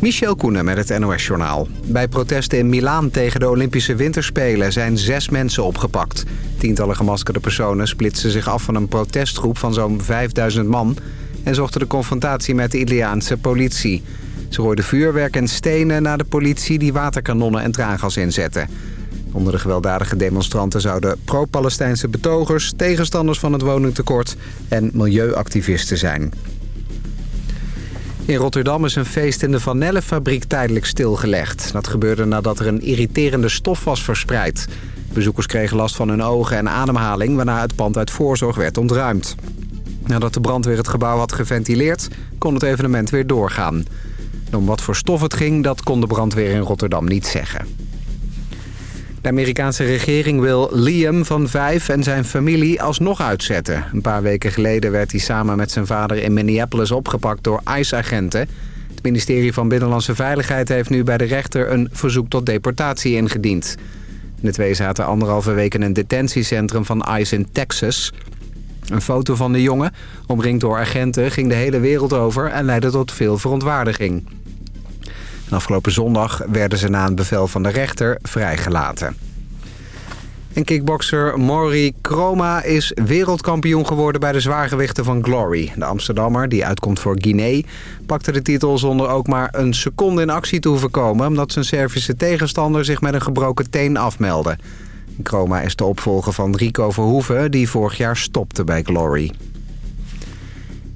Michel Koenen met het NOS-journaal. Bij protesten in Milaan tegen de Olympische Winterspelen zijn zes mensen opgepakt. Tientallen gemaskerde personen splitsten zich af van een protestgroep van zo'n 5000 man... en zochten de confrontatie met de Italiaanse politie. Ze gooiden vuurwerk en stenen naar de politie die waterkanonnen en traangas inzetten. Onder de gewelddadige demonstranten zouden pro-Palestijnse betogers... tegenstanders van het woningtekort en milieuactivisten zijn. In Rotterdam is een feest in de Vanellenfabriek tijdelijk stilgelegd. Dat gebeurde nadat er een irriterende stof was verspreid. Bezoekers kregen last van hun ogen en ademhaling... waarna het pand uit voorzorg werd ontruimd. Nadat de brandweer het gebouw had geventileerd... kon het evenement weer doorgaan. om wat voor stof het ging, dat kon de brandweer in Rotterdam niet zeggen. De Amerikaanse regering wil Liam van vijf en zijn familie alsnog uitzetten. Een paar weken geleden werd hij samen met zijn vader in Minneapolis opgepakt door ICE-agenten. Het ministerie van Binnenlandse Veiligheid heeft nu bij de rechter een verzoek tot deportatie ingediend. De twee zaten anderhalve week in een detentiecentrum van ICE in Texas. Een foto van de jongen, omringd door agenten, ging de hele wereld over en leidde tot veel verontwaardiging afgelopen zondag werden ze na een bevel van de rechter vrijgelaten. En kickbokser Maury Kroma is wereldkampioen geworden bij de zwaargewichten van Glory. De Amsterdammer, die uitkomt voor Guinea, pakte de titel zonder ook maar een seconde in actie te hoeven komen... omdat zijn Servische tegenstander zich met een gebroken teen afmeldde. Kroma is de opvolger van Rico Verhoeven, die vorig jaar stopte bij Glory.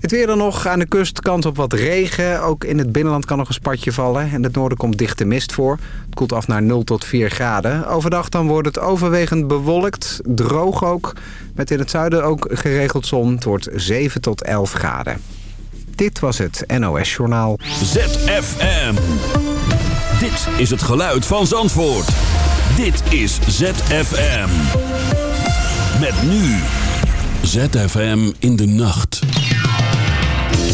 Het weer dan nog. Aan de kust kans op wat regen. Ook in het binnenland kan nog een spatje vallen. En het noorden komt dichte mist voor. Het koelt af naar 0 tot 4 graden. Overdag dan wordt het overwegend bewolkt. Droog ook. Met in het zuiden ook geregeld zon. Het wordt 7 tot 11 graden. Dit was het NOS Journaal. ZFM. Dit is het geluid van Zandvoort. Dit is ZFM. Met nu. ZFM in de nacht.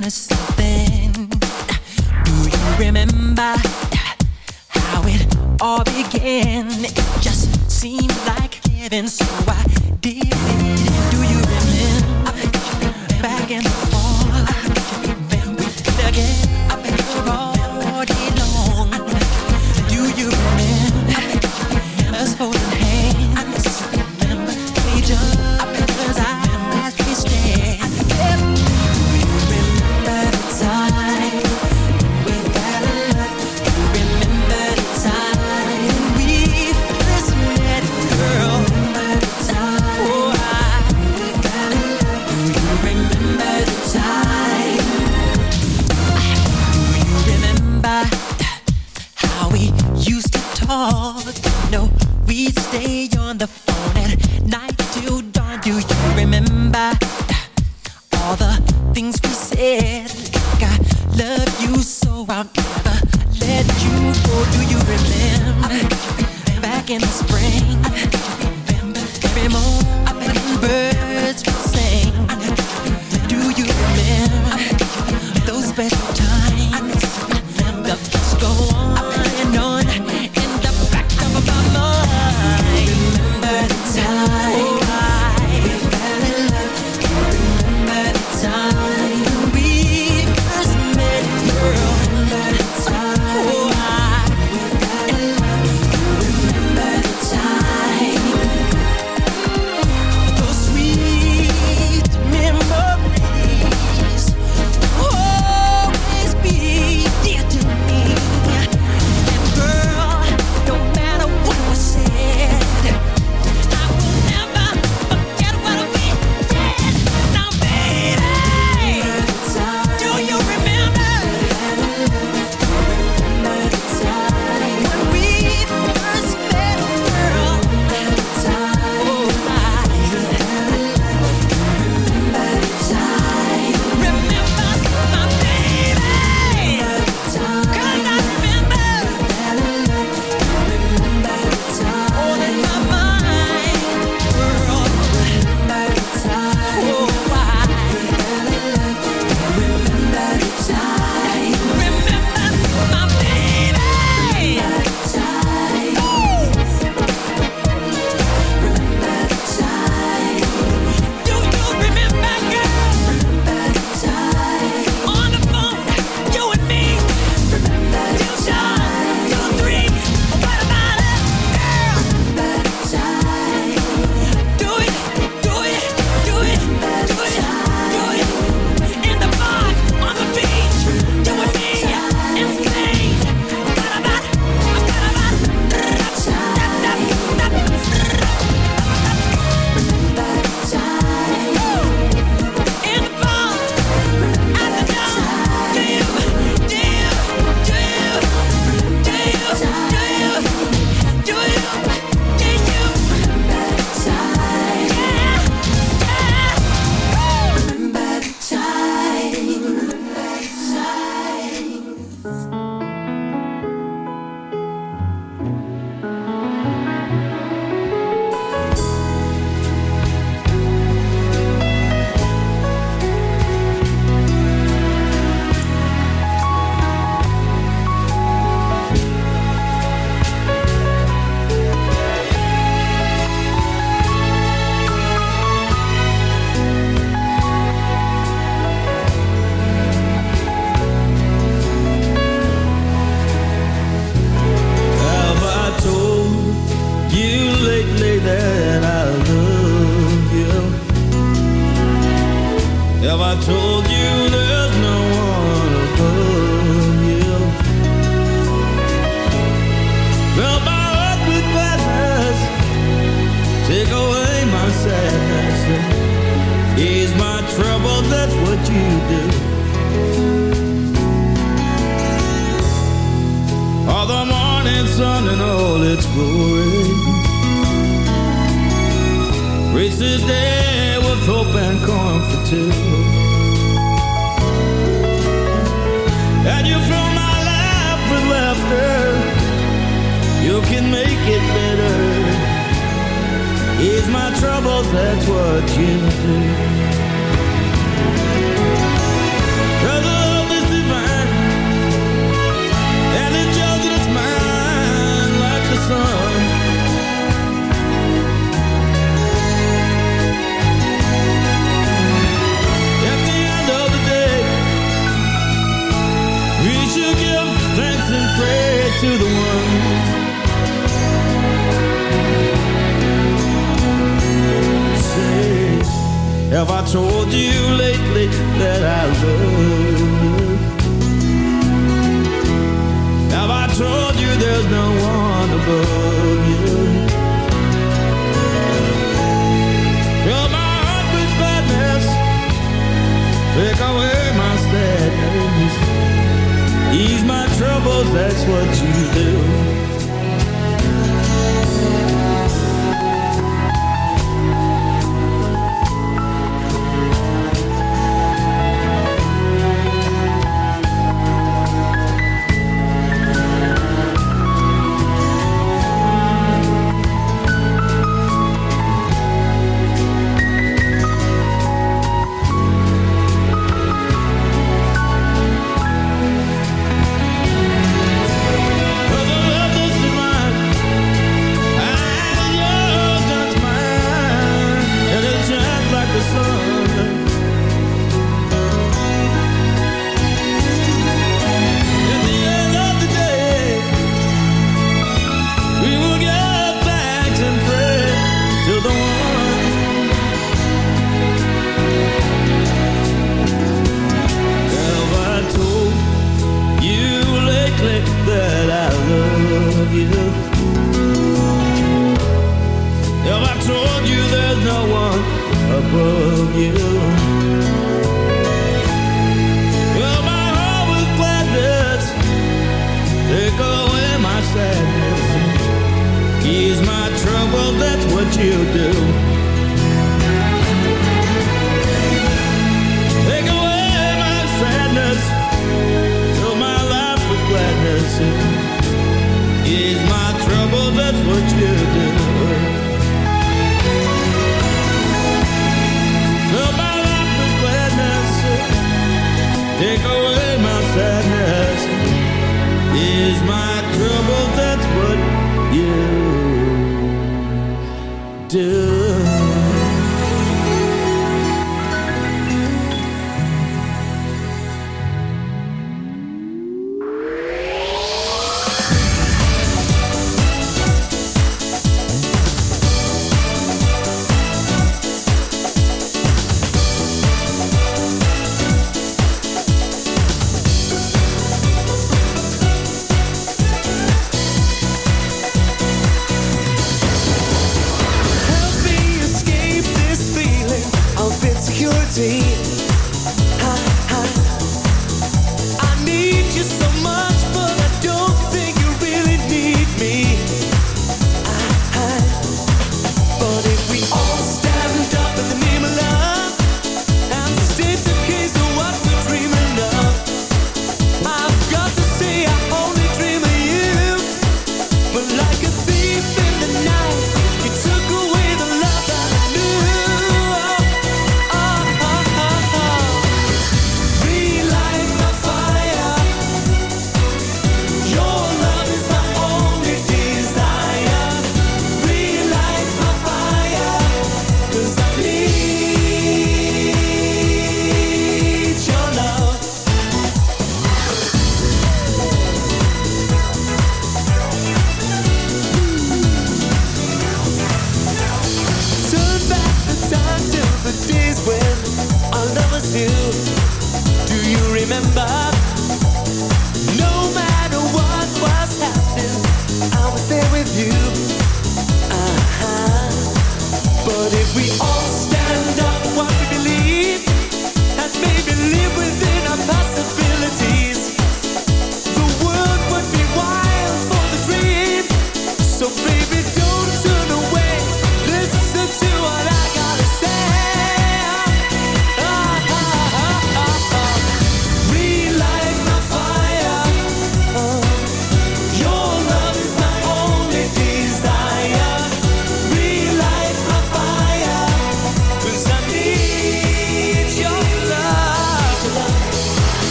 kind of something. Do you remember how it all began? It just seemed like heaven, so I did.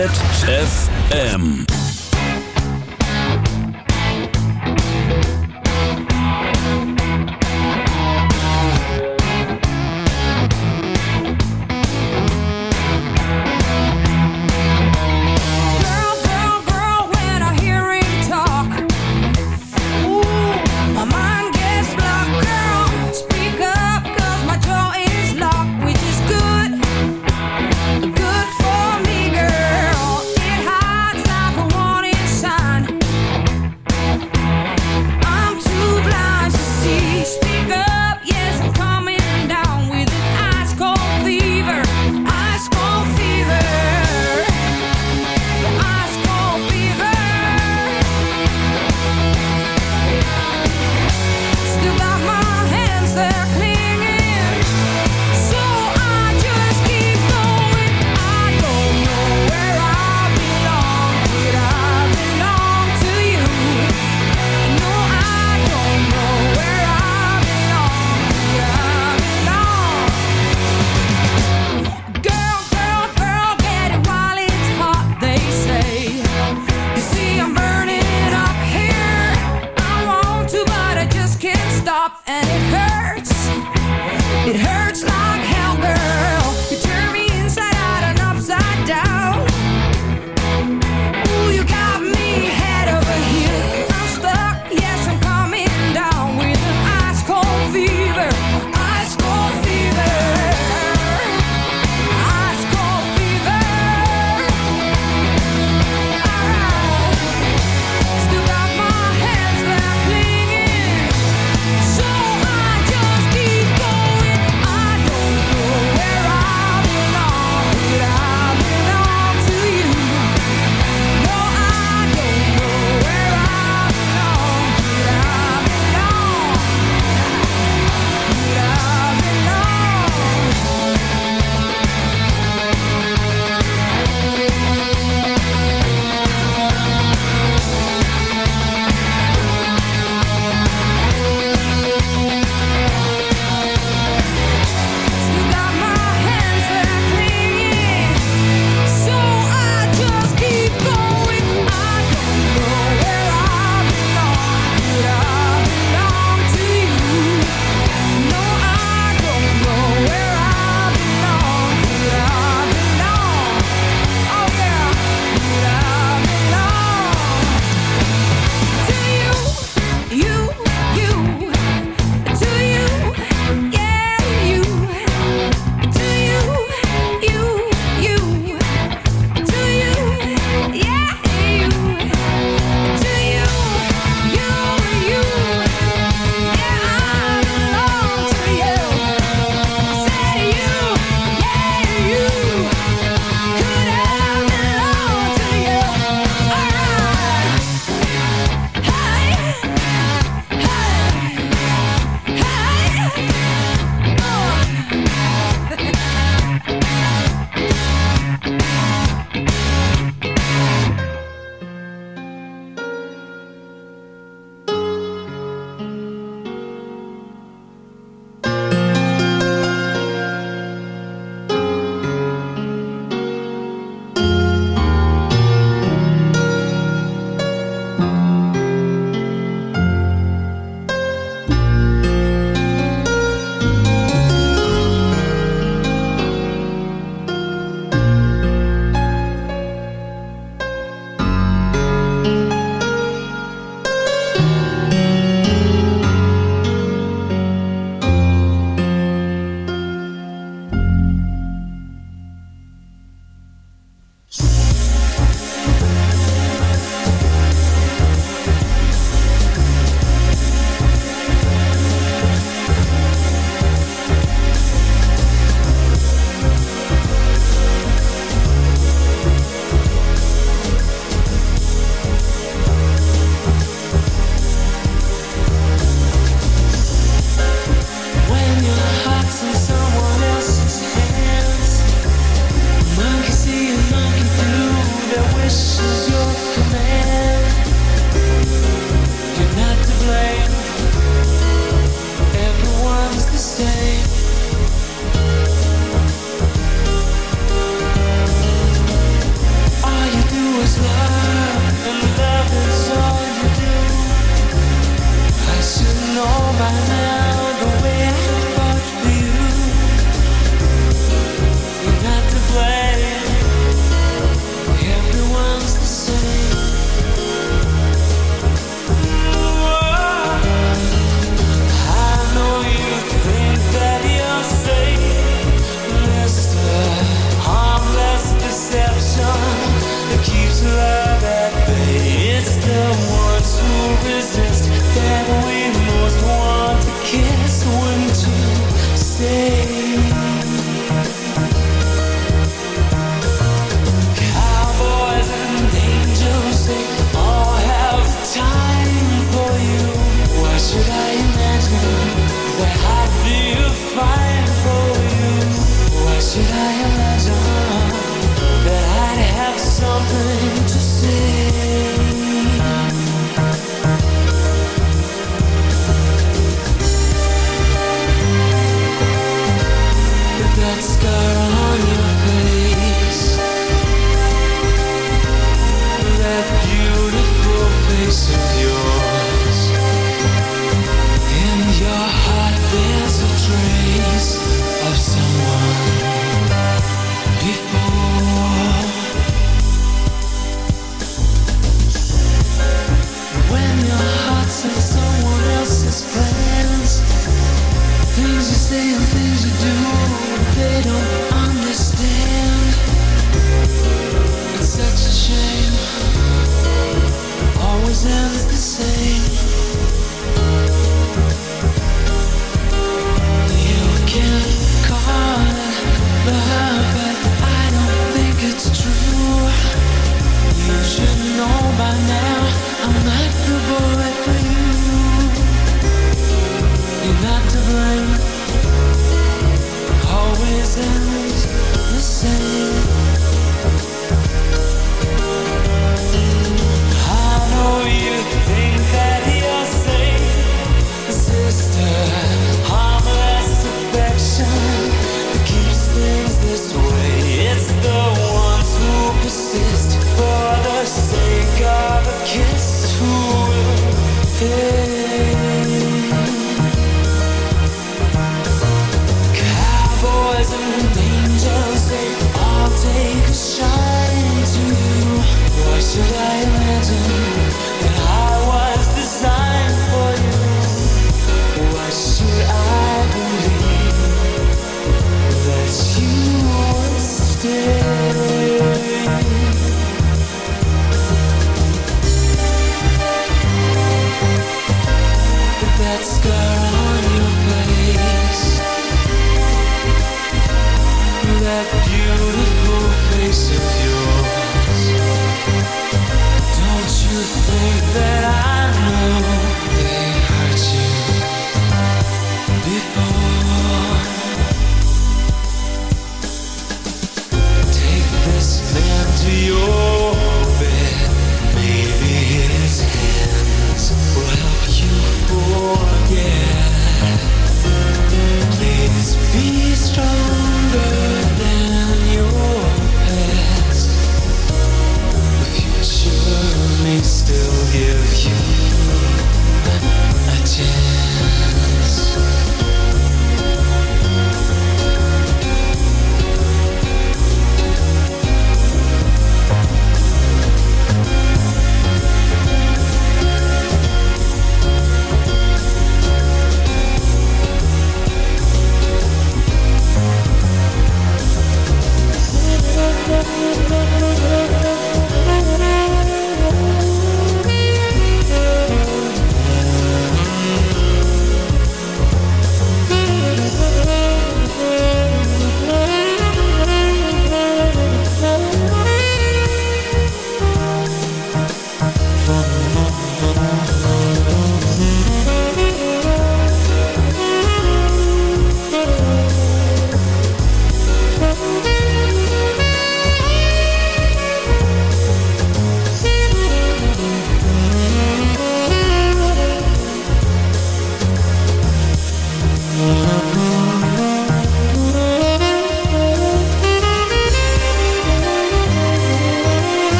ZFM. stop and it hurts. It hurts. Yeah.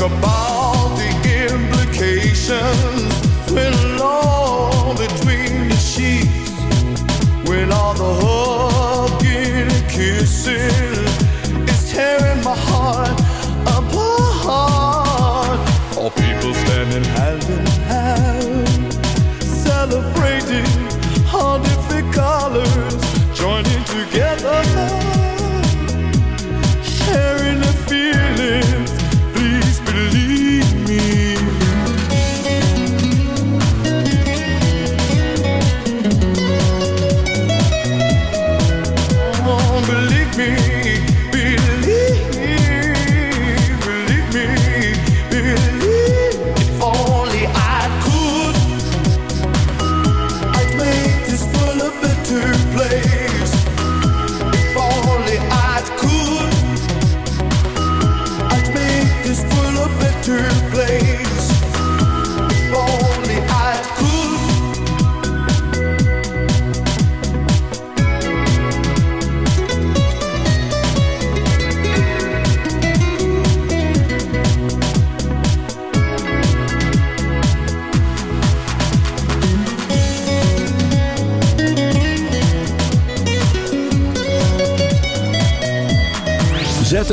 about the implications.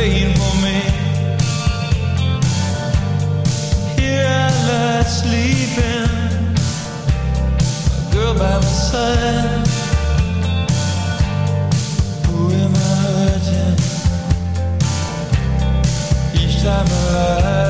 praying for me. Here I lie sleeping, a girl by my side. Who am I hurting? Each time I lie.